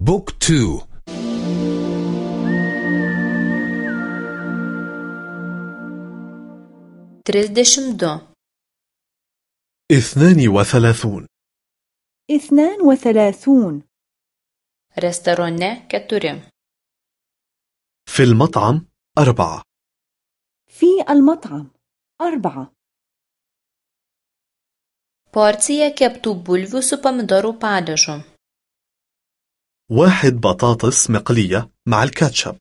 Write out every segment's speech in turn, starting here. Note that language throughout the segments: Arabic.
book two. trisdešimt du اثنان وثلاثون. اثنان وثلاثون. restorane keturi في المطعم أربعة. في المطعم أربعة. porcija keptų bulvių su pomidorų padažu واحد بطاطس مقلية مع الكاتشب.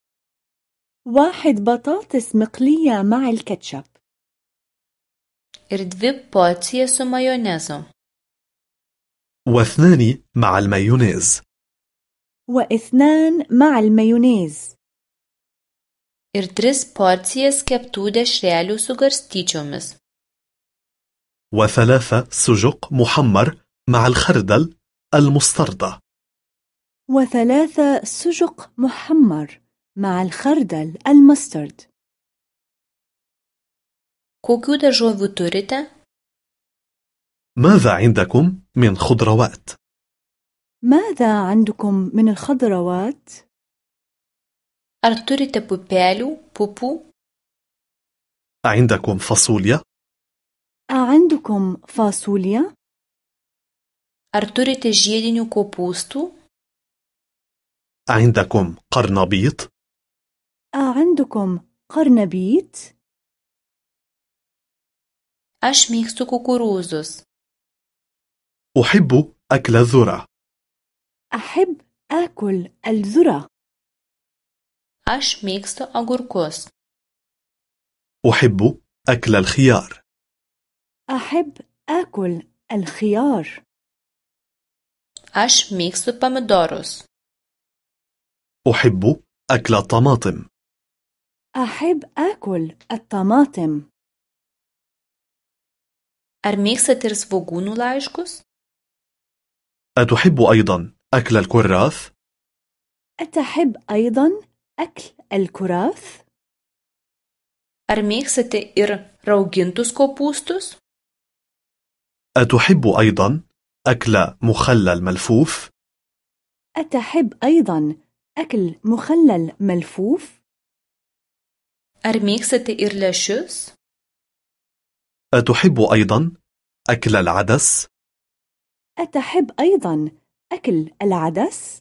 واحد بطاطس مقلية مع الكاتشب. Ir dvi porcijas su majonezu واثنان مع المايونيز. واثنان مع المايونيز. Ir tris porcijas keptų dešrelių su garstyčiomis وثلاثة سجق محمر مع الخردل المستردة. وثلاثة سجق محمر مع الخردل المسترد kokių daržovių turite ماذا عندكم من خضروات؟ ماذا عندكم من الخضروات؟ ar turite pupelių pupų عندكم فاصوليا؟ أعندكم فاصوليا؟ ar turite žiedinių kopūstų عندكم قرنبيط؟ أعندكم قرنبيط؟ aš mėgstu kukurūzus أحب أكل الذرة. أحب آكل الذرة. Aš mėgstu agurkus أحب أكل الخيار. أحب آكل الخيار. Aš mėgstu pomidorus. أحب أكل الطماطم أحب آكل الطماطم ar mėgstate ir svogūnų laiškus أتحب أيضا أكل الكراث؟ أتحب أيضا أكل الكراث؟ ar mėgstate ir raugintus kopūstus أتحب أيضا أكل مخلل ملفوف؟ أتحب أيضا أكل مخلل ملفوف؟ ar mėgstate ir lešius أتحب أيضا أكل العدس؟ أتحب أيضا أكل العدس؟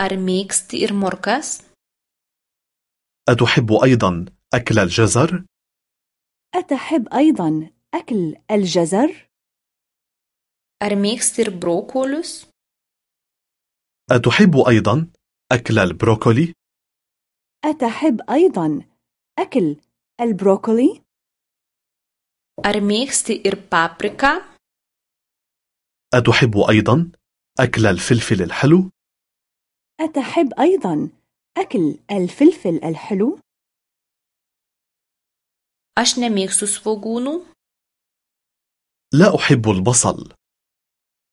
ar mėgsti ir morkas أتحب أيضا أكل الجزر؟ أتحب أيضا أكل الجزر؟ ar mėgsti ir brokolius أتحب أيضا أكل البروكولي؟ أتحب أيضا أكل البروكولي؟ ar mėgsti ir papriką أتحب أيضا أكل الفلفل الحلو؟ أتحب أيضا أكل الفلفل الحلو؟ aš nemėgstu svogūnų لا أحب البصل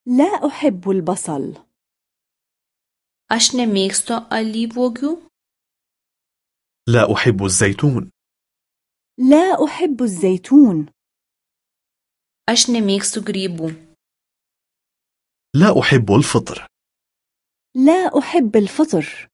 لا أحب البصل aš nemėgstu alyvuogių لا أحب الزيتون. لا أحب الزيتون. Aš nemėgstu grybų لا أحب الفطر. لا أحب الفطر.